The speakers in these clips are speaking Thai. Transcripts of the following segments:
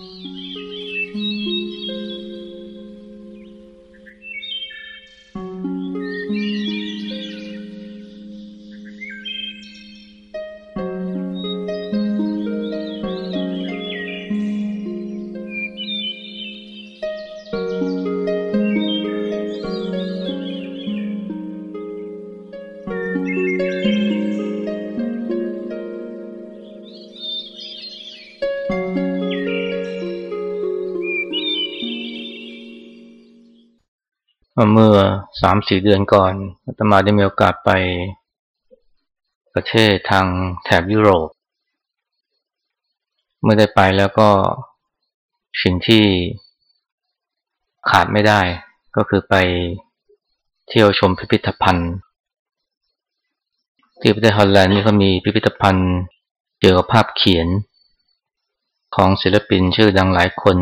Mm-hmm. เมื่อสามสี่เดือนก่อนอาตมาได้มีโอกาสไปประเทศทางแถบยุโรป เมื่อได้ไปแล้วก็สิ่งที่ขาดไม่ได้ ก็คือไปเที่ยวชมพิพิธภัณฑ์ ที่ประเทศฮอลแลนด์นี่เขามีพิพิธภัณฑ์เกี่ยวกับภาพเขียน ของศิลปินชื่อดังหลายคน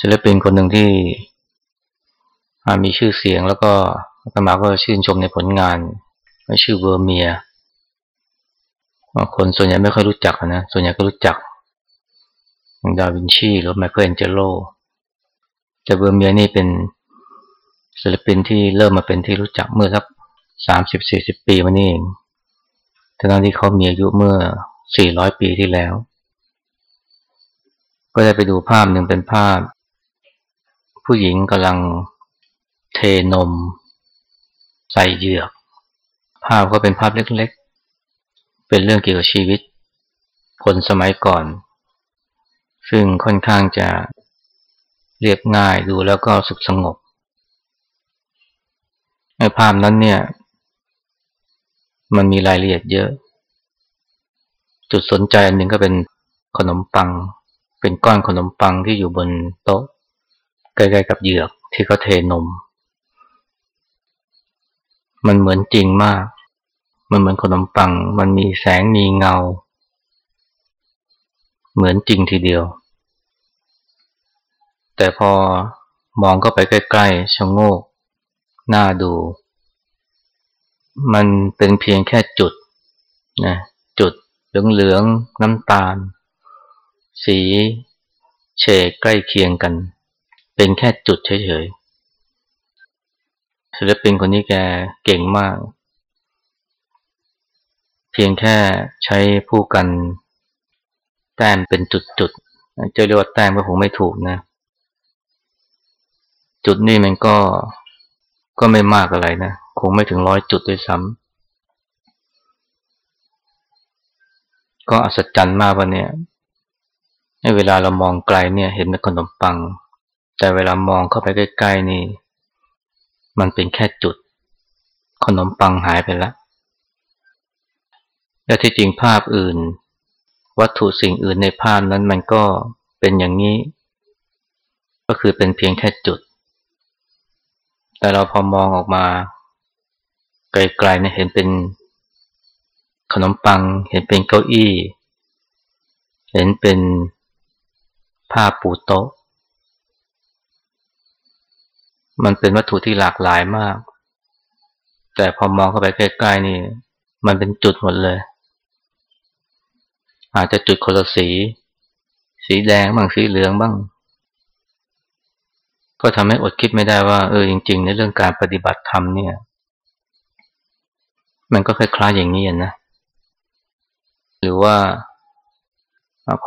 ศิลปินคนหนึ่งที่ มีชื่อเสียงแล้วก็อาตมาก็ชื่นชมในผลงานชื่อเวอร์เมียร์คนส่วนใหญ่ไม่ค่อยรู้จักนะ ส่วนใหญ่ก็รู้จักอย่างดาวินชีหรือไมเคิลแองเจโลแต่เวอร์เมียร์นี่เป็นศิลปินที่เริ่มมาเป็นที่รู้จักเมื่อสักสามสิบสี่สิบปีมานี่เองทั้งที่เขามีอายุเมื่อสี่ร้อยปีที่แล้ว ก็ได้ไปดูภาพหนึ่งเป็นภาพ ผู้หญิงกำลัง เทนม ใส่เหยือก ภาพก็เป็นภาพเล็กๆ เป็นเรื่องเกี่ยวกับชีวิต คนสมัยก่อน ซึ่งค่อนข้างจะเรียบง่ายดูแล้วก็สุขสงบในภาพนั้นเนี่ย มันมีรายละเอียดเยอะ จุดสนใจอันหนึ่งก็เป็นขนมปัง เป็นก้อนขนมปังที่อยู่บนโต๊ะใกล้ๆกับเหยือกที่เขาเทนม มันเหมือนจริงมาก มันเหมือนขนมปัง มันมีแสงมีเงา เหมือนจริงทีเดียว แต่พอมองเข้าไปใกล้ๆชะโงก หน้าดู มันเป็นเพียงแค่จุดนะจุดเหลืองๆน้ำตาล สีเฉกใกล้เคียงกัน เป็นแค่จุดเฉยๆ ศิลปินคนนี้แกเก่งมาก เพียงแค่ใช้ผู้กันแต้มเป็นจุดๆจะเรียกว่าแต้มก็คงไม่ถูกนะ จุดนี้มันก็ก็ไม่มากอะไรนะ คงไม่ถึงร้อยจุดด้วยซ้ำก็อัศจรรย์มากว่าเนี่ยเวลาเรามองไกลเนี่ยเห็นเป็นขนมปัง แต่เวลามองเข้าไปใกล้ๆนี่ มันเป็นแค่จุด ขนมปังหายไปแล้ว และที่จริงภาพอื่น วัตถุสิ่งอื่นในภาพนั้นมันก็เป็นอย่างนี้ ก็คือเป็นเพียงแค่จุด แต่เราพอมองออกมา ไกลๆเนี่ยเห็นเป็นขนมปัง เห็นเป็นเก้าอี้ เห็นเป็นผ้าปูโต๊ะ มันเป็นวัตถุที่หลากหลายมาก แต่พอมองเข้าไปใกล้ๆนี่ มันเป็นจุดหมดเลย อาจจะจุดคนละสี สีแดงบ้างสีเหลืองบ้าง ก็ทำให้อดคิดไม่ได้ว่าเออจริง ๆ ในเรื่องการปฏิบัติธรรมเนี่ย มันก็คล้ายๆอย่างนี้นะหรือว่า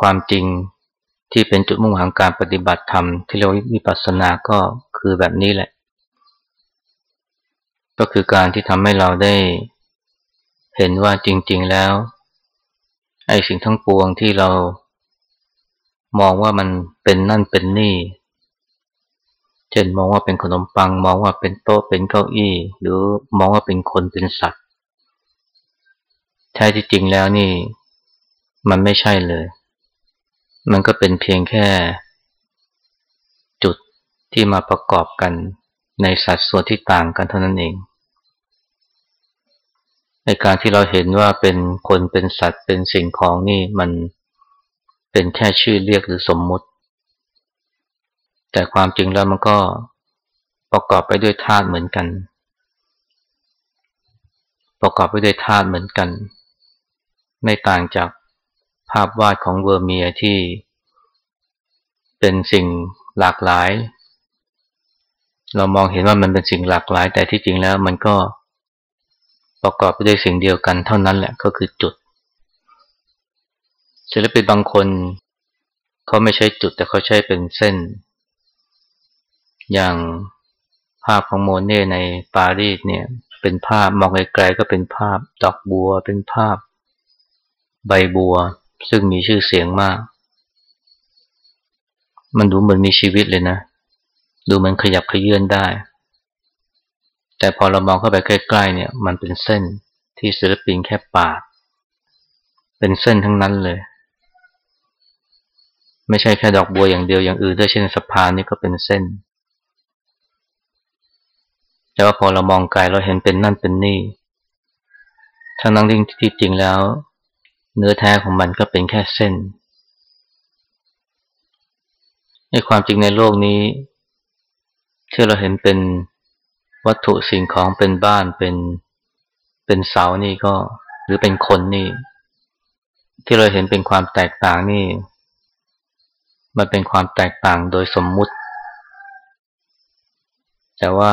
ความจริงที่เป็นจุดมุ่งหวังการปฏิบัติธรรมที่เรียกว่าวิปัสสนาก็ คือแบบนี้แหละ ก็คือการที่ทำให้เราได้เห็นว่าจริง ๆแล้ว ไอ้สิ่งทั้งปวงที่เรามองว่ามันเป็นนั่นเป็นนี่ เช่นมองว่าเป็นขนมปัง มองว่าเป็นโต๊ะเป็นเก้าอี้ หรือมองว่าเป็นคนเป็นสัตว์แท้ที่จริงแล้วนี่ มันไม่ใช่เลย มันก็เป็นเพียงแค่ ที่มาประกอบกันในสัดส่วนที่ต่างกันเท่านั้นเอง ในการที่เราเห็นว่าเป็นคนเป็นสัตว์เป็นสิ่งของนี่มันเป็นแค่ชื่อเรียกหรือสมมุติ แต่ความจริงแล้วมันก็ประกอบไปด้วยธาตุเหมือนกัน ประกอบไปด้วยธาตุเหมือนกัน ไม่ต่างจากภาพวาดของเวอร์เมียที่เป็นสิ่งหลากหลาย เรามองเห็นว่ามันเป็นสิ่งหลากหลาย แต่ที่จริงแล้วมันก็ประกอบไปด้วยสิ่งเดียวกันเท่านั้นแหละก็คือจุด ศิลปินบางคนเขาไม่ใช่จุดแต่เขาใช้เป็นเส้น อย่างภาพของโมเน่ในปารีสเนี่ยเป็นภาพมองไกลๆก็เป็นภาพดอกบัว เป็นภาพ ใบบัว ซึ่งมีชื่อเสียงมาก มันดูเหมือนมีชีวิตเลยนะ ดูเหมือนขยับขยื่นได้ แต่พอเรามองเข้าไปใกล้ๆเนี่ย มันเป็นเส้นที่ศิลปินแค่ปาด เป็นเส้นทั้งนั้นเลย ไม่ใช่แค่ดอกบัวอย่างเดียวอย่างอื่นด้วยเช่นสะพานนี่ก็เป็นเส้น แต่ว่าพอเรามองไกลเราเห็นเป็นนั่นเป็นนี่ ทั้งนั้นที่จริงแล้ว เนื้อแท้ของมันก็เป็นแค่เส้นในความจริงในโลกนี้ ที่เราเห็นเป็นวัตถุสิ่งของเป็นบ้านเป็นเป็นเสานี่ก็ หรือเป็นคนนี่ ที่เราเห็นเป็นความแตกต่างนี่ มันเป็นความแตกต่างโดยสมมุติ แต่ว่า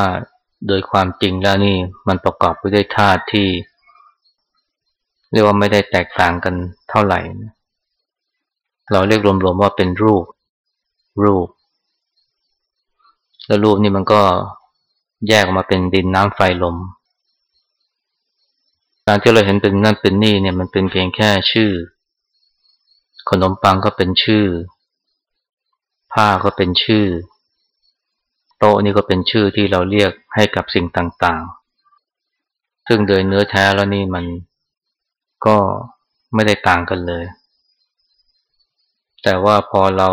โดยความจริงแล้วนี่มันประกอบไปด้วยธาตุที่ เรียกว่าไม่ได้แตกต่างกันเท่าไหร่ เราเรียกรวมๆว่าเป็นรูป รูป แล้วรูปนี่มันก็แยกออกมาเป็นดินน้ำไฟลม การที่เราเห็นเป็นนั่นเป็นนี่เนี่ยมันเป็นเพียงแค่ชื่อ ขนมปังก็เป็นชื่อ ผ้าก็เป็นชื่อ โต๊ะนี่ก็เป็นชื่อที่เราเรียกให้กับสิ่งต่างๆ ซึ่งโดยเนื้อแท้แล้วนี่มันก็ไม่ได้ต่างกันเลย แต่ว่าพอเรา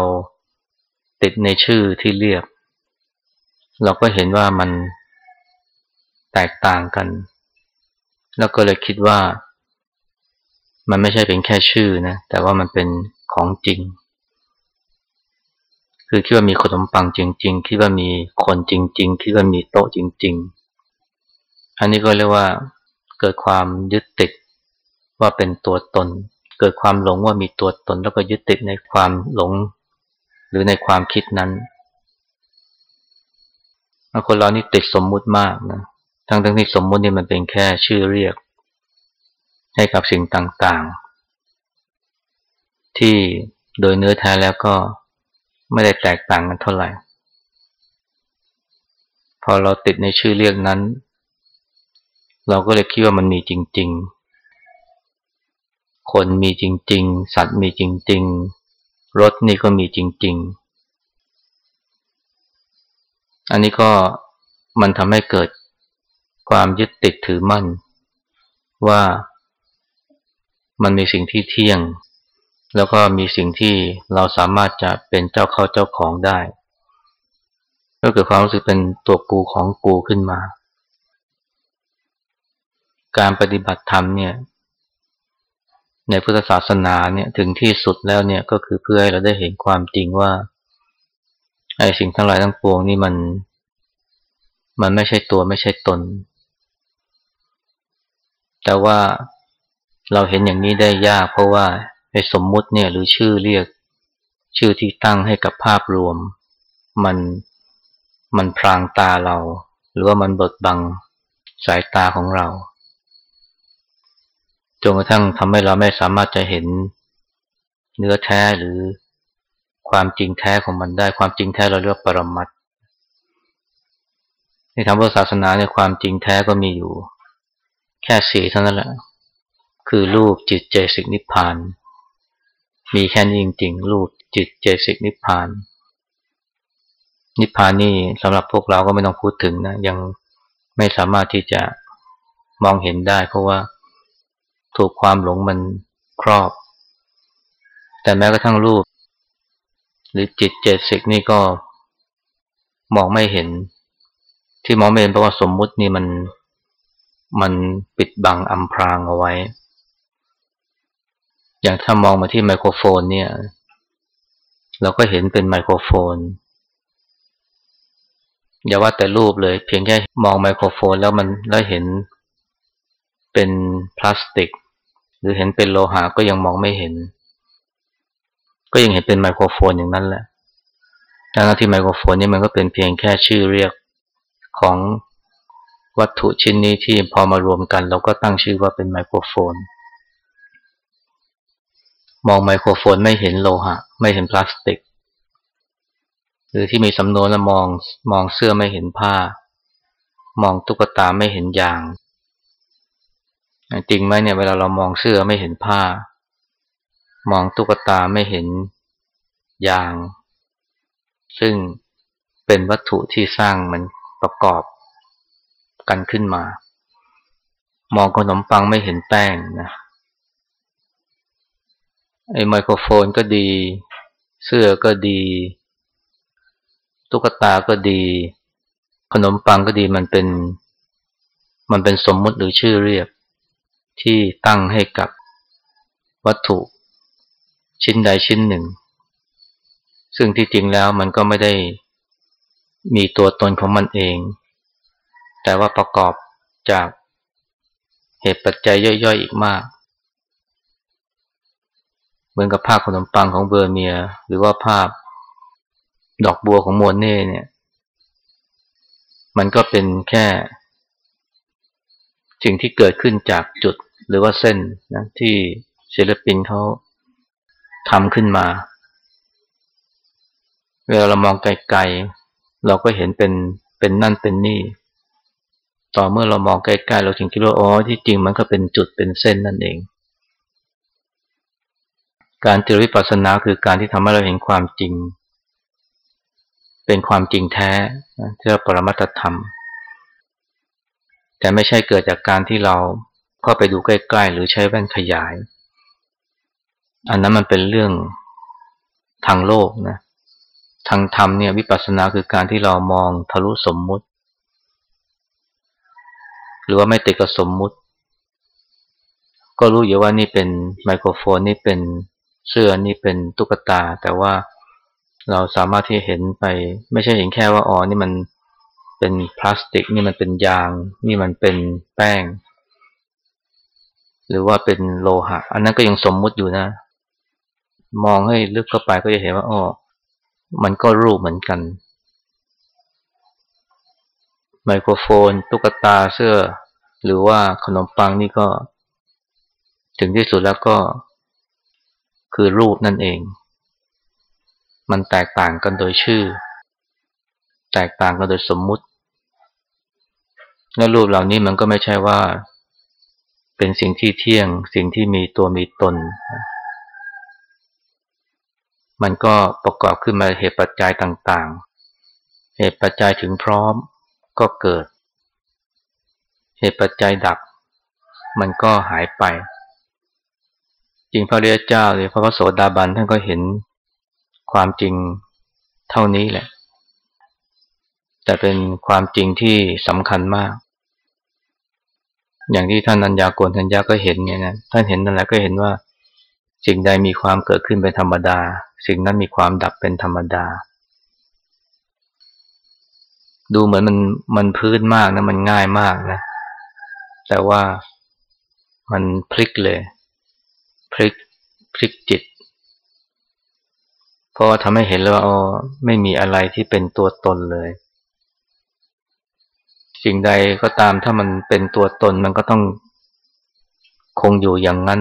ติดในชื่อที่เรียก เราก็เห็นว่ามันแตกต่างกัน แล้วก็เลยคิดว่า มันไม่ใช่เป็นแค่ชื่อนะ แต่ว่ามันเป็นของจริง คือคิดว่ามีขนมปังจริง ๆ คิดว่ามีคนจริง ๆ คิดว่ามีโต๊ะจริง ๆ อันนี้ก็เรียกว่าเกิดความยึดติดว่าเป็นตัวตน เกิดความหลงว่ามีตัวตนแล้วก็ยึดติดในความหลง หรือในความคิดนั้น คนเรานี่ติดสมมุติมากนะทั้งทั้งที่สมมุตินี่มันเป็นแค่ชื่อเรียก ให้กับสิ่งต่างๆ ที่โดยเนื้อแท้แล้วก็ไม่ได้แตกต่างกันเท่าไหร่ พอเราติดในชื่อเรียกนั้น เราก็เลยคิดว่ามันมีจริง ๆ คนมีจริง ๆ สัตว์มีจริง ๆ รถนี่ก็มีจริง ๆ อันนี้ก็มันทำให้เกิดความยึดติดถือมั่น ว่ามันมีสิ่งที่เที่ยง แล้วก็มีสิ่งที่เราสามารถจะเป็นเจ้าเข้าเจ้าของได้ก็เกิดความรู้สึกเป็นตัวกูของกูขึ้นมา การปฏิบัติธรรมเนี่ย ในพุทธศาสนาเนี่ยถึงที่สุดแล้วเนี่ยก็คือเพื่อให้เราได้เห็นความจริงว่าไอ้สิ่งทั้งหลายทั้งปวงนี่มัน มันไม่ใช่ตัวไม่ใช่ตน แต่ว่าเราเห็นอย่างนี้ได้ยาก เพราะว่าไอ้สมมุติเนี่ยหรือชื่อเรียก ชื่อที่ตั้งให้กับภาพรวม มันมันพรางตาเรา หรือว่ามันบดบังสายตาของเราจนกระทั่งทำให้เราไม่สามารถจะเห็นเนื้อแท้หรือความจริงแท้ของมันได้ความจริงแท้เราเรียกปรมัต ในทางพุทธศาสนาเนี่ยความจริงแท้ก็มีอยู่ แค่สี่เท่านั้นแหละ คือรูปจิตเจสิกนิพพาน มีแค่นี้จริงๆ รูปจิตเจสิกนิพพาน นิพพานนี่สำหรับพวกเราก็ไม่ต้องพูดถึงนะ ยังไม่สามารถที่จะมองเห็นได้ เพราะว่าถูกความหลงมันครอบ แต่แม้กระทั่งรูป หรือจิตเจตสิกนี่ก็มองไม่เห็น ที่หมองไม่เห็นเพราะว่าสมมุตินี่มันมันปิดบังอำพรางเอาไว้ อย่างถ้ามองมาที่ไมโครโฟนเนี่ย เราก็เห็นเป็นไมโครโฟน อย่าว่าแต่รูปเลย เพียงแค่มองไมโครโฟนแล้วมันแล้วเห็นเป็นพลาสติก หรือเห็นเป็นโลหะก็ยังมองไม่เห็น ก็ยังเห็นเป็นไมโครโฟนอย่างนั้นแหละทั้งที่ไมโครโฟนนี่มันก็เป็นเพียงแค่ชื่อเรียก ของวัตถุชิ้นนี้ที่พอมารวมกัน เราก็ตั้งชื่อว่าเป็นไมโครโฟน มองไมโครโฟนไม่เห็นโลหะ ไม่เห็นพลาสติก หรือที่มีสำนวนแล้วมองมองเสื้อไม่เห็นผ้า มองตุ๊กตาไม่เห็นยาง จริงไหมเนี่ยเวลาเรามองเสื้อไม่เห็นผ้า มองตุ๊กตาไม่เห็นยาง ซึ่งเป็นวัตถุที่สร้างมัน ประกอบกันขึ้นมา มองขนมปังไม่เห็นแป้งนะไอ้ไมโครโฟนก็ดี เสื้อก็ดี ตุ๊กตาก็ดี ขนมปังก็ดีมันเป็น มันเป็นสมมุติหรือชื่อเรียก ที่ตั้งให้กับวัตถุชิ้นใดชิ้นหนึ่ง ซึ่งที่จริงแล้วมันก็ไม่ได้ มีตัวตนของมันเอง แต่ว่าประกอบจากเหตุปัจจัยย่อยๆอีกมาก เหมือนกับภาพขนมปังของเบอร์เมีย หรือว่าภาพดอกบัวของมวนเน่เนี่ย มันก็เป็นแค่ สิ่งที่เกิดขึ้นจากจุดหรือว่าเส้นนะที่ศิลปินเขาทำขึ้นมา เวลาเรามองไกล เราก็เห็นเป็นเป็นนั่นเป็นนี่ ต่อเมื่อเรามองใกล้ๆเราถึงคิดว่าอ๋อที่จริงมันก็เป็นจุดเป็นเส้นนั่นเอง การเจริญวิปัสสนาคือการที่ทำให้เราเห็นความจริง เป็นความจริงแท้ที่เรียกปรมัตธรรม แต่ไม่ใช่เกิดจากการที่เราเข้าไปดูใกล้ๆ หรือใช้แว่นขยาย อันนั้นมันเป็นเรื่องทางโลกนะ ทางธรรมเนี่ยวิปัสสนาคือการที่เรามองทะลุสมมุติ หรือว่าไม่ติดกับสมมุติ ก็รู้อยู่ว่านี่เป็นไมโครโฟนนี่เป็นเสื้อนี่เป็นตุ๊กตา แต่ว่าเราสามารถที่เห็นไป ไม่ใช่เห็นแค่ว่าอ๋อนี่มันเป็นพลาสติก นี่มันเป็นยาง นี่มันเป็นแป้ง หรือว่าเป็นโลหะ อันนั้นก็ยังสมมุติอยู่นะ มองให้ลึกเข้าไปก็จะเห็นว่าอ๋อ มันก็รูปเหมือนกัน ไมโครโฟน ตุ๊กตาเสื้อ หรือว่าขนมปังนี่ก็ ถึงที่สุดแล้วก็ คือรูปนั่นเอง มันแตกต่างกันโดยชื่อ แตกต่างกันโดยสมมุติ และรูปเหล่านี้มันก็ไม่ใช่ว่า เป็นสิ่งที่เที่ยง สิ่งที่มีตัวมีตน มันก็ประกอบขึ้นมาเหตุปัจจัยต่างๆ เหตุปัจจัยถึงพร้อมก็เกิด เหตุปัจจัยดับ มันก็หายไป จริงพระเรียเจ้าหรือพระพโสดาบันท่านก็เห็นความจริงเท่านี้แหละ แต่เป็นความจริงที่สำคัญมาก อย่างที่ท่านนัญญากนทัญญาก็เห็นไงนะท่านเห็นนั่นแหละก็เห็นว่า สิ่งใดมีความเกิดขึ้นเป็นธรรมดา สิ่งนั้นมีความดับเป็นธรรมดา ดูเหมือนมันมันพื้นมากนะมันง่ายมากนะ แต่ว่ามันพลิกเลย พลิกพลิกจิต เพราะว่าทำให้เห็นแล้วว่าอ๋อไม่มีอะไรที่เป็นตัวตนเลย สิ่งใดก็ตามถ้ามันเป็นตัวตนมันก็ต้องคงอยู่อย่างนั้น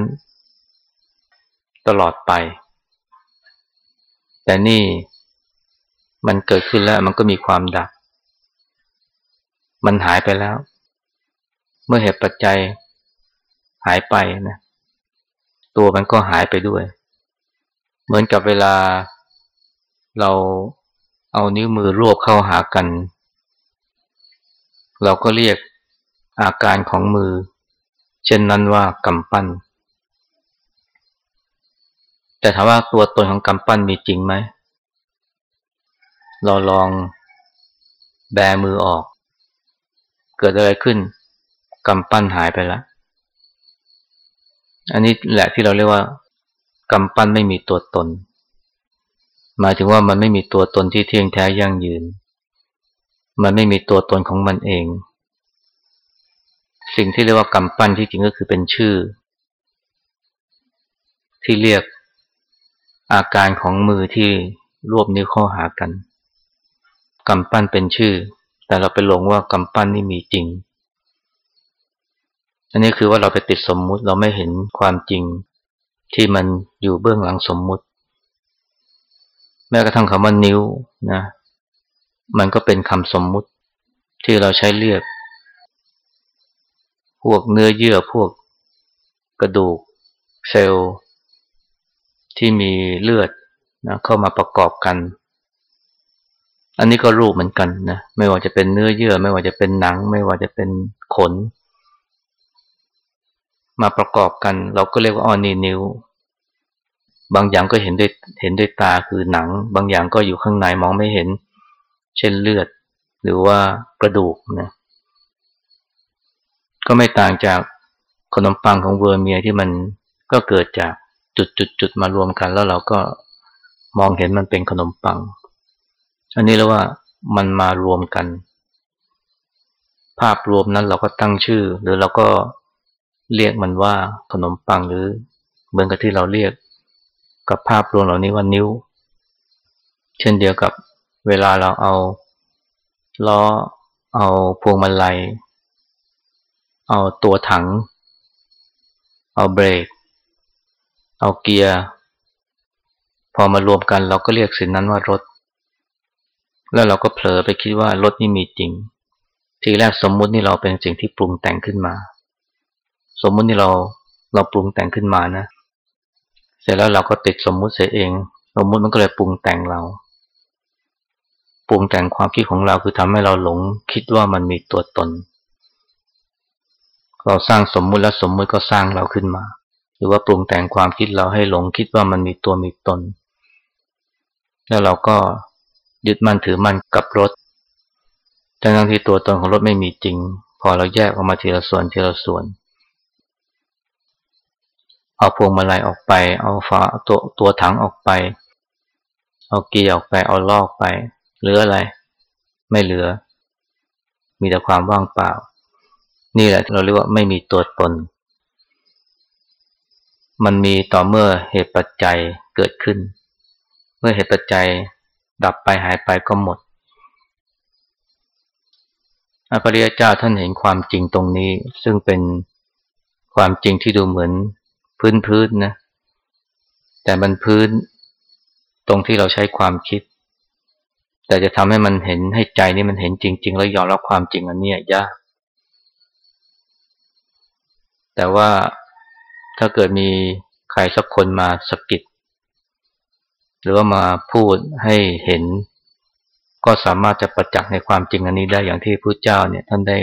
ตลอดไป แต่นี่มันเกิดขึ้นแล้วมันก็มีความดับ มันหายไปแล้ว เมื่อเหตุปัจจัยหายไปนะ ตัวมันก็หายไปด้วย เหมือนกับเวลาเราเอานิ้วมือรวบเข้าหากัน เราก็เรียกอาการของมือ เช่นนั้นว่ากำปั้น แต่ถามว่าตัวตนของกำปั้นมีจริงไหม เราลองแบมือออก เกิดอะไรขึ้นกำปั้นหายไปแล้ว อันนี้แหละที่เราเรียกว่ากำปั้นไม่มีตัวตน หมายถึงว่ามันไม่มีตัวตนที่เที่ยงแท้ยั่งยืน มันไม่มีตัวตนของมันเอง สิ่งที่เรียกว่ากำปั้นที่จริงก็คือเป็นชื่อ ที่เรียก อาการของมือที่รวบนิ้วเข้าหากันกำปั้นเป็นชื่อ แต่เราไปหลงว่ากำปั้นนี่มีจริง อันนี้คือว่าเราไปติดสมมุติเราไม่เห็นความจริง ที่มันอยู่เบื้องหลังสมมุติ แม้กระทั่งคำว่านิ้วนะ มันก็เป็นคำสมมุติที่เราใช้เรียก พวกเนื้อเยื่อพวกกระดูก เซลล์ ที่มีเลือดนะเข้ามาประกอบกัน อันนี้ก็รูปเหมือนกันนะ ไม่ว่าจะเป็นเนื้อเยื่อ ไม่ว่าจะเป็นหนัง ไม่ว่าจะเป็นขน มาประกอบกัน เราก็เรียกว่าอ๋อนี่นิ้ว บางอย่างก็เห็นด้วยเห็นด้วยตาคือหนัง บางอย่างก็อยู่ข้างในมองไม่เห็น เช่นเลือด หรือว่ากระดูกนะ ก็ไม่ต่างจากขนมปังของเวอร์เมียที่มันก็เกิดจาก จุดๆๆมารวมกัน แล้วเราก็มองเห็นมันเป็นขนมปัง อันนี้แล้วว่ามันมารวมกัน ภาพรวมนั้นเราก็ตั้งชื่อ หรือเราก็เรียกมันว่าขนมปังหรือเหมือนกับที่เราเรียก กับภาพรวมเหล่านี้ว่านิ้ว เช่นเดียวกับเวลาเราเอาล้อเอาพวงมาลัย เอาตัวถัง เอาเบรก เอาเกียร์ พอมารวมกันเราก็เรียกสิ่งนั้นว่ารถ แล้วเราก็เผลอไปคิดว่ารถนี่มีจริง ทีแรกสมมุตินี่เราเป็นสิ่งที่ปรุงแต่งขึ้นมา สมมุตินี่เราเราปรุงแต่งขึ้นมานะ เสร็จแล้วเราก็ติดสมมุติเสียเอง สมมุติมันก็เลยปรุงแต่งเรา ปรุงแต่งความคิดของเราคือทำให้เราหลงคิดว่ามันมีตัวตน เราสร้างสมมุติแล้วสมมุติก็สร้างเราขึ้นมา หรือว่าปรุงแต่งความคิดเราให้หลงคิดว่ามันมีตัวมีตน แล้วเราก็ยึดมั่นถือมั่นกับรถทั้งที่ตัวตนของรถไม่มีจริง พอเราแยกออกมาทีละส่วนทีละส่วน เอาพวงมาลัยออกไป เอาฝาตัวตัวถังออกไป เอาเกียร์ออกไป เอาลอกไป เหลืออะไร ไม่เหลือ มีแต่ความว่างเปล่า นี่แหละเราเรียกว่าไม่มีตัวตน มันมีต่อเมื่อเหตุปัจจัยเกิดขึ้น เมื่อเหตุปัจจัยดับไปหายไปก็หมดอภริยเจ้าท่านเห็นความจริงตรงนี้ ซึ่งเป็นความจริงที่ดูเหมือนพื้นพื้นนะ แต่มันพื้นตรงที่เราใช้ความคิด แต่จะทำให้มันเห็นให้ใจนี่มันเห็นจริง ๆ แล้วยอมรับความจริงอันนี้ยากแต่ว่า ถ้าเกิดมีใครสักคนมาสะกิดหรือว่ามาพูดให้เห็น ก็สามารถจะประจักษ์ในความจริงอันนี้ได้อย่างที่พระเจ้าเนี่ยท่านได้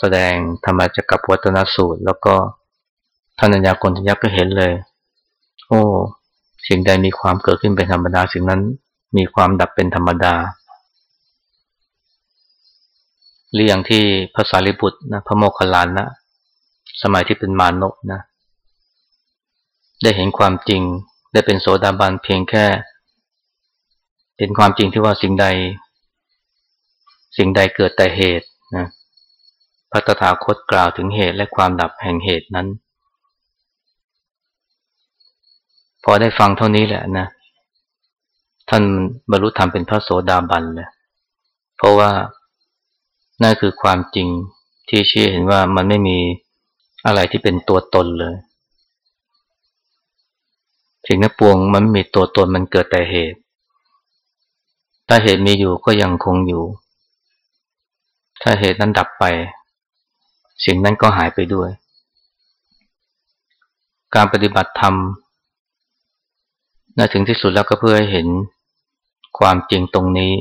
แสดงธรรมจักรวัฒนสูตร แล้วก็ท่านัญญากรทัญญาก็เห็นเลย โอ้สิ่งใดมีความเกิดขึ้นเป็นธรรมดาสิ่งนั้นมีความดับเป็นธรรมดาเรื่องที่ภาษาลิบุตรนะพระโมคคัลลานนะสมัยที่เป็นมานกนะ ได้เห็นความจริง ได้เป็นโสดาบันเพียงแค่ เห็นความจริงที่ว่าสิ่งใด สิ่งใดเกิดแต่เหตุนะพระตถาคตกล่าวถึงเหตุและความดับแห่งเหตุนั้น พอได้ฟังเท่านี้แหละนะ ท่านบรรลุธรรมเป็นพระโสดาบันเลยเพราะว่านั่นคือความจริงที่ชี้เห็นว่ามันไม่มีอะไรที่เป็นตัวตนเลย สิ่งนั้นปวงมันไม่มีตัวตนมันเกิดแต่เหตุ ถ้าเหตุมีอยู่ก็ยังคงอยู่ ถ้าเหตุนั้นดับไป สิ่งนั้นก็หายไปด้วย การปฏิบัติธรรมนถึงที่สุดแล้วก็เพื่อให้เห็นความจริงตรงนี้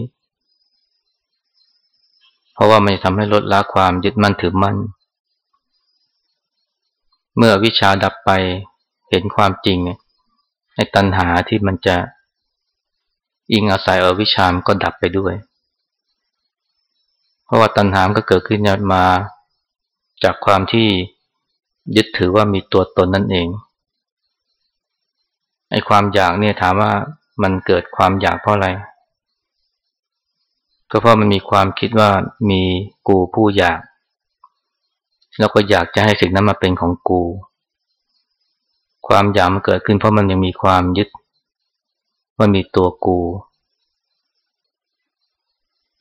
เพราะว่ามันจะทำให้ลดละความยึดมั่นถือมั่น เมื่อวิชาดับไปเห็นความจริง ไอ้ตัณหาที่มันจะอิงอาศัยอวิชามก็ดับไปด้วย เพราะว่าตัณหามก็เกิดขึ้นมาจากความที่ยึดถือว่ามีตัวตนนั่นเอง ไอ้ความอยากเนี่ยถามว่ามันเกิดความอยากเพราะอะไร ก็เพราะมันมีความคิดว่ามีกูผู้อยาก แล้วก็อยากจะให้สิ่งนั้นมาเป็นของกู ความอยากมันเกิดขึ้นเพราะมันยังมีความยึด ว่ามีตัวกู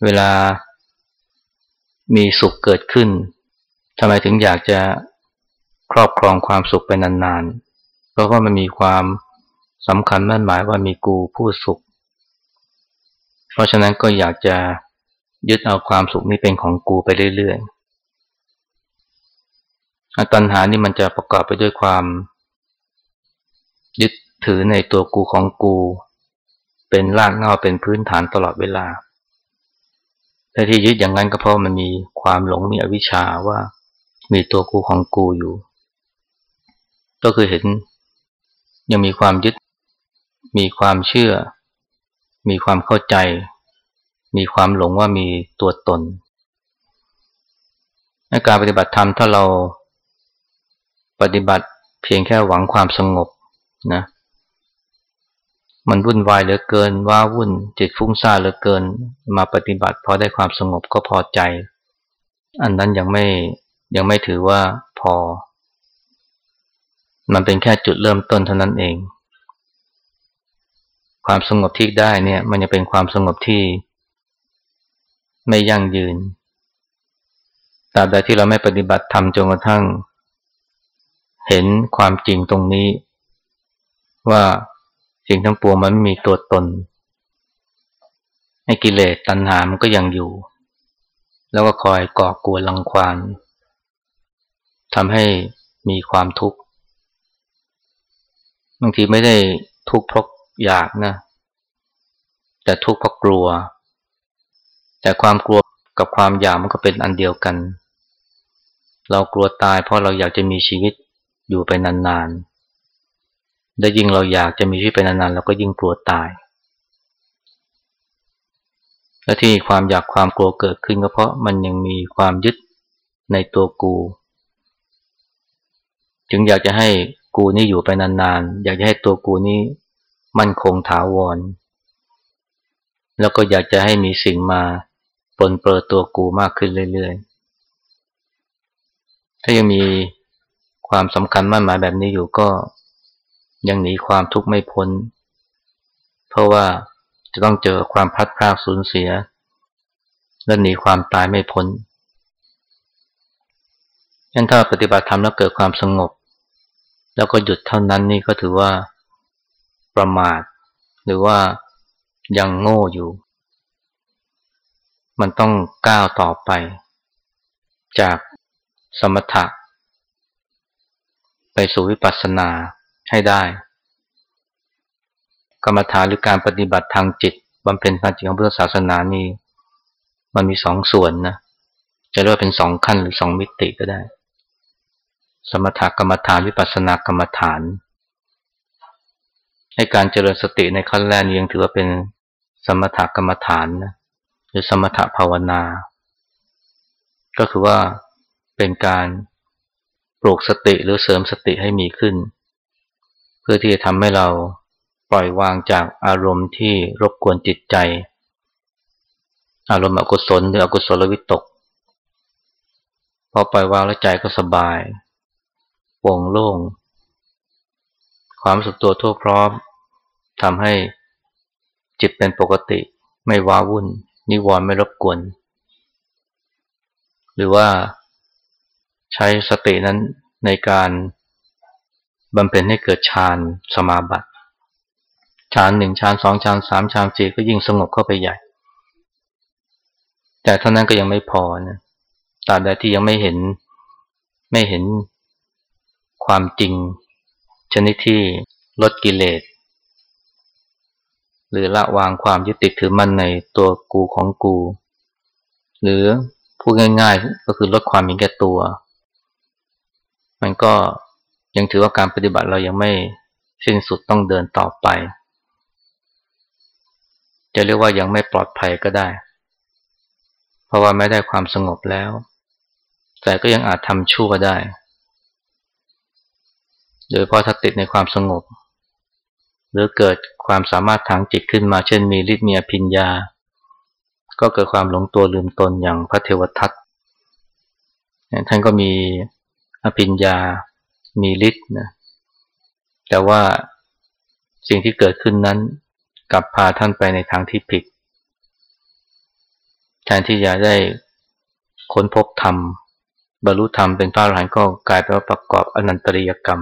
เวลามีสุขเกิดขึ้นทำไมถึงอยากจะครอบครองความสุขไปนานๆ เพราะว่ามันมีความสำคัญมั่นหมายว่ามีกูผู้สุข เพราะฉะนั้นก็อยากจะยึดเอาความสุขนี้เป็นของกูไปเรื่อยๆตัณหานี่มันจะประกอบไปด้วยความ ยึดถือในตัวกูของกู เป็นรากเหง้าเป็นพื้นฐานตลอดเวลาแต่ที่ยึดอย่างนั้นก็เพราะมันมีความหลงมีอวิชชาว่ามีตัวกูของกูอยู่ ก็คือเห็นยังมีความยึด มีความเชื่อ มีความเข้าใจ มีความหลงว่ามีตัวตนในการปฏิบัติธรรมถ้าเราปฏิบัติเพียงแค่หวังความสงบ นะ มันวุ่นวายเหลือเกินว่าวุ่นจิตฟุ้งซ่านเหลือเกิน มาปฏิบัติพอได้ความสงบก็พอใจ อันนั้นยังไม่ยังไม่ถือว่าพอ มันเป็นแค่จุดเริ่มต้นเท่านั้นเอง ความสงบที่ได้เนี่ย มันจะเป็นความสงบที่ไม่ยั่งยืนตราบใดที่เราไม่ปฏิบัติธรรมจนกระทั่ง เห็นความจริงตรงนี้ ว่าสิ่งทั้งปวงมันไม่มีตัวตนให้กิเลสตัณหามันก็ยังอยู่ แล้วก็คอยก่อกวนลังควานทำให้มีความทุกข์บางทีไม่ได้ทุกข์เพราะอยากนะ แต่ทุกข์เพราะกลัว แต่ความกลัวกับความอยากมันก็เป็นอันเดียวกัน เรากลัวตายเพราะเราอยากจะมีชีวิตอยู่ไปนานๆ และยิ่งเราอยากจะมีชีวิตไปนานๆเราก็ยิ่งกลัวตาย และที่ความอยากความกลัวเกิดขึ้นก็เพราะมันยังมีความยึดในตัวกู จึงอยากจะให้กูนี่อยู่ไปนานๆ อยากจะให้ตัวกูนี้มั่นคงถาวร แล้วก็อยากจะให้มีสิ่งมาปนเปื้อตัวกูมากขึ้นเรื่อยๆ ถ้ายังมีความสำคัญมั่นหมายแบบนี้อยู่ก็ ยังหนีความทุกข์ไม่พ้น เพราะว่าจะต้องเจอความพัดพลาดสูญเสีย และหนีความตายไม่พ้นยันถ้าปฏิบัติธรรมแล้วเกิดความสงบ แล้วก็หยุดเท่านั้นนี่ก็ถือว่าประมาท หรือว่ายังโง่อยู่ มันต้องก้าวต่อไป จากสมถะ ไปสู่วิปัสสนา ให้ได้ กรรมฐานหรือการปฏิบัติทางจิตบำเพ็ญทางจิตของพุทธศาสนานี่มันมีสองส่วนนะจะเรียกเป็นสองขั้นหรือสองมิติก็ได้ สมถกรรมฐานวิปัสสนากรรมฐาน ให้การเจริญสติในขั้นแรกยังถือว่าเป็นสมถกรรมฐานนะหรือสมถภาวนา ก็คือว่าเป็นการปลูกสติหรือเสริมสติให้มีขึ้น เพื่อที่จะทำให้เราปล่อยวางจากอารมณ์ที่รบกวนจิตใจ อารมณ์อกุศลหรืออกุศลวิตก พอปล่อยวางแล้วใจก็สบายโปร่งโล่ง ความสุขตัวทั่วพร้อมทำให้จิตเป็นปกติ ไม่ว้าวุ่น นิวรณ์ไม่รบกวน หรือว่าใช้สตินั้นในการ บำเพ็ญให้เกิดฌานสมาบัติฌานหนึ่งฌานสองฌานสามฌานสี่ก็ยิ่งสงบเข้าไปใหญ่ แต่เท่านั้นก็ยังไม่พอนะตราบใดที่ยังไม่เห็นไม่เห็นความจริง ชนิดที่ลดกิเลสหรือละวางความยึดติดถือมั่นในตัวกูของกู หรือพูดง่าย ๆ ก็คือลดความมีแก่ตัว มันก็ ยังถือว่าการปฏิบัติเรายังไม่สิ้นสุดต้องเดินต่อไป จะเรียกว่ายังไม่ปลอดภัยก็ได้ เพราะว่าไม่ได้ความสงบแล้ว แต่ก็ยังอาจทำชั่วได้ โดยเพราะถ้าติดในความสงบ หรือเกิดความสามารถทางจิตขึ้นมา เช่นมีฤทธิ์มีอภิญญา ก็เกิดความหลงตัวลืมตนอย่างพระเทวทัตท่านก็มีอภิญญา มีฤทธิ์นะแต่ว่าสิ่งที่เกิดขึ้นนั้นกลับพาท่านไปในทางที่ผิด แทนที่จะได้ค้นพบธรรม บรรลุธรรมเป็นพระอรหันต์ก็กลายเป็นว่าประกอบอนันตริยกรรม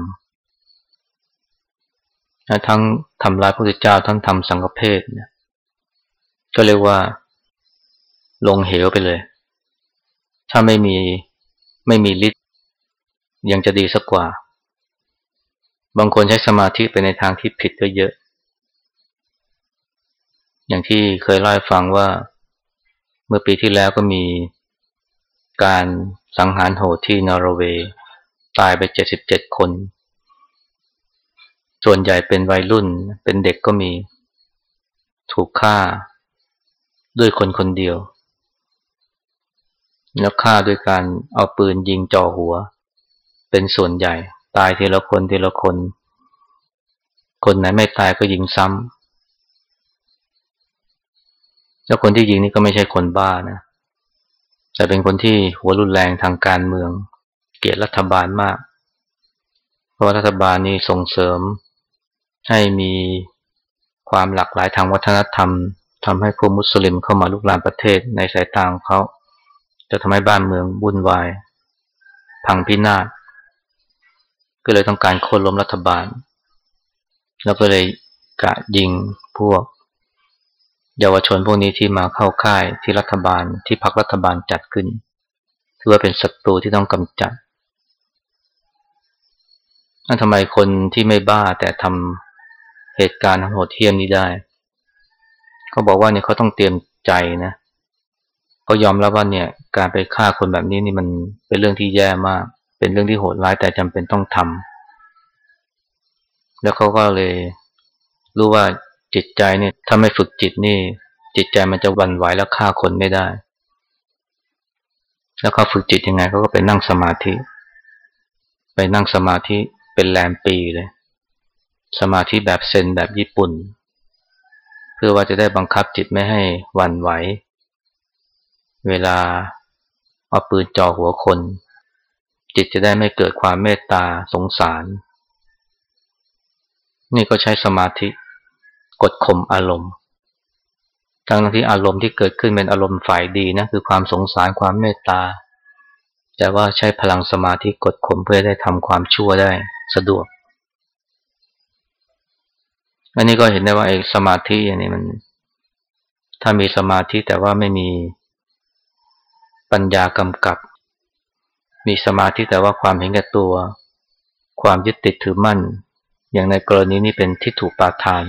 ทั้งทำลายพระพุทธเจ้าทั้งทำสังฆเพศเนี่ยก็เรียกว่า ลงเหวไปเลย ถ้าไม่มีไม่มีฤทธิ์ยังจะดีสักกว่า บางคนใช้สมาธิไปในทางที่ผิดก็เยอะ อย่างที่เคยเล่าให้ฟังว่า เมื่อปีที่แล้วก็มีการสังหารโหดที่นอร์เวย์ตายไปเจ็ดสิบเจ็ดคน ส่วนใหญ่เป็นวัยรุ่น เป็นเด็กก็มี ถูกฆ่า ด้วยคนคนเดียว แล้วฆ่าด้วยการเอาปืนยิงจ่อหัว เป็นส่วนใหญ่ ตายทีละคนทีละคน คนไหนไม่ตายก็ยิงซ้ำแล้วคนที่ยิงนี่ก็ไม่ใช่คนบ้านะ แต่เป็นคนที่หัวรุนแรงทางการเมือง เกลียดรัฐบาลมาก เพราะรัฐบาลนี้ส่งเสริมให้มีความหลากหลายทางวัฒนธรรมทำให้พวกมุสลิมเข้ามาลุกลามประเทศในสายตาของเขา จะทำให้บ้านเมืองวุ่นวาย พังพินาศ ก็เลยต้องการโค่นล้มรัฐบาล แล้วก็เลยกะยิงพวก เยาวชนพวกนี้ที่มาเข้าค่ายที่รัฐบาลที่พักรัฐบาลจัดขึ้นถือว่าเป็นศัตรูที่ต้องกำจัดนั่นทำไมคนที่ไม่บ้าแต่ทำเหตุการณ์โหดเหี้ยมนี้ได้เขาบอกว่าเนี่ยเขาต้องเตรียมใจนะเขายอมรับว่าเนี่ย การไปฆ่าคนแบบนี้นี่มันเป็นเรื่องที่แย่มาก เป็นเรื่องที่โหดร้ายแต่จำเป็นต้องทำแล้วเขาก็เลยรู้ว่าจิตใจเนี่ยถ้าไม่ฝึกจิตนี่ จิตใจมันจะวันไหวแล้วฆ่าคนไม่ได้ แล้วเขาฝึกจิตยังไงเขาก็ไปนั่งสมาธิ ไปนั่งสมาธิเป็นแรมปีเลย สมาธิแบบเซนแบบญี่ปุ่น เพื่อว่าจะได้บังคับจิตไม่ให้วันไหว เวลาเอาปืนจ่อหัวคน จิตจะได้ไม่เกิดความเมตตาสงสาร นี่ก็ใช้สมาธิกดข่มอารมณ์ ทั้งที่อารมณ์ที่เกิดขึ้นเป็นอารมณ์ฝ่ายดีนะคือความสงสารความเมตตา แต่ว่าใช้พลังสมาธิกดข่มเพื่อได้ทำความชั่วได้สะดวก อันนี้ก็เห็นได้ว่าไอ้สมาธิอย่างนี้มัน ถ้ามีสมาธิแต่ว่าไม่มีปัญญากำกับ มีสมาธิแต่ว่าความเห็นแก่ตัว ความยึดติดถือมั่น อย่างในกรณีนี้เป็นทิฏฐุปาทาน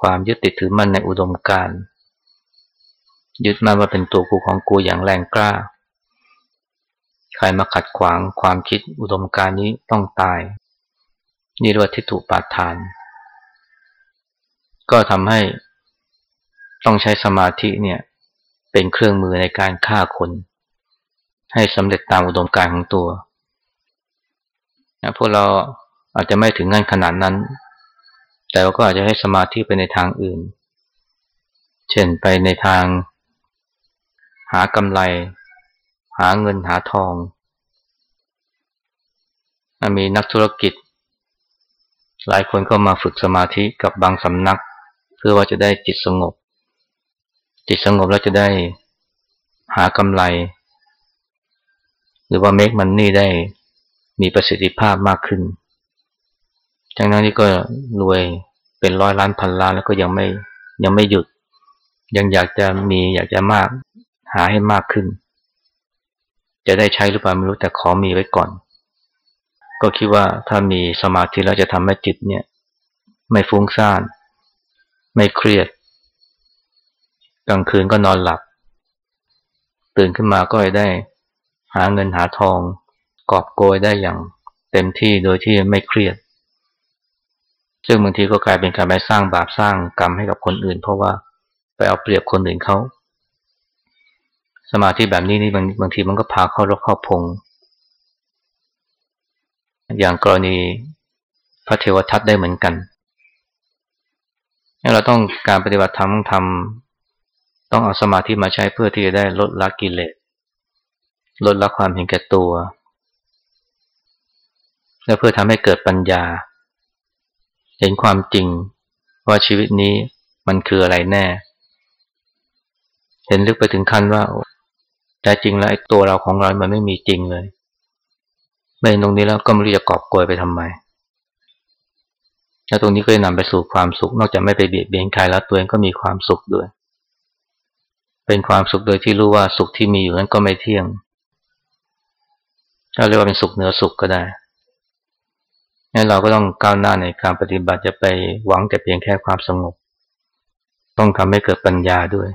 ความยึดติดถือมั่นในอุดมการยึดมั่นว่าเป็นตัวกูของกูอย่างแรงกล้า ใครมาขัดขวางความคิดอุดมการนี้ต้องตาย นี่เรียกว่าทิฏฐุปาทาน ก็ทำให้ต้องใช้สมาธิเนี่ยเป็นเครื่องมือในการฆ่าคน ให้สำเร็จตามอุดมการของตัวนะพวกเราอาจจะไม่ถึงงั้นขนาดนั้น แต่ว่าก็อาจจะให้สมาธิไปในทางอื่น เช่นไปในทาง หากำไร หาเงินหาทอง มีนักธุรกิจ หลายคนก็มาฝึกสมาธิกับบางสำนัก เพื่อว่าจะได้จิตสงบ จิตสงบแล้วจะได้หากำไร หรือว่าเมกมันนี่ได้มีประสิทธิภาพมากขึ้นทั้งนั้นที่ก็รวยเป็นร้อยล้านพันล้านแล้วก็ยังไม่ยังไม่หยุด ยังอยากจะมีอยากจะมากหาให้มากขึ้น จะได้ใช้หรือเปล่าไม่รู้แต่ขอมีไว้ก่อน ก็คิดว่าถ้ามีสมาธิแล้วจะทำให้จิตเนี่ย ไม่ฟุ้งซ่าน ไม่เครียด กลางคืนก็นอนหลับ ตื่นขึ้นมาก็ได้ หาเงินหาทอง กอบโกยได้อย่างเต็มที่โดยที่ไม่เครียด ซึ่งบางทีก็กลายเป็นการไปสร้างบาปสร้างกรรมให้กับคนอื่น เพราะว่าไปเอาเปรียบคนอื่นเขา สมาธิแบบนี้นี่บางบางทีมันก็พาเข้ารกเข้าพง อย่างกรณีพระเทวทัตได้เหมือนกัน เราต้องการปฏิบัติธรรมต้องทำต้องเอาสมาธิมาใช้เพื่อที่จะได้ลดละกิเลส ลดละความเห็นแก่ตัว และเพื่อทำให้เกิดปัญญา เห็นความจริงว่าชีวิตนี้มันคืออะไรแน่ เห็นลึกไปถึงขั้นว่าแต่จริงแล้วตัวเราของเรา มันไม่มีจริงเลยเมื่อเห็นตรงนี้แล้วก็ไม่รู้จะกอบโกยไปทำไมแล้วตรงนี้ก็จะนำไปสู่ความสุข นอกจากไม่ไปเบียดเบียนใครแล้วตัวเองก็มีความสุขด้วย เป็นความสุขโดยที่รู้ว่าสุขที่มีอยู่นั้นก็ไม่เที่ยง ถ้าเรียกว่าเป็นสุขเหนือสุขก็ได้งั้นเราก็ต้องก้าวหน้าในการปฏิบัติจะไปหวังแต่เพียงแค่ความสงบ ต้องทำให้เกิดปัญญาด้วย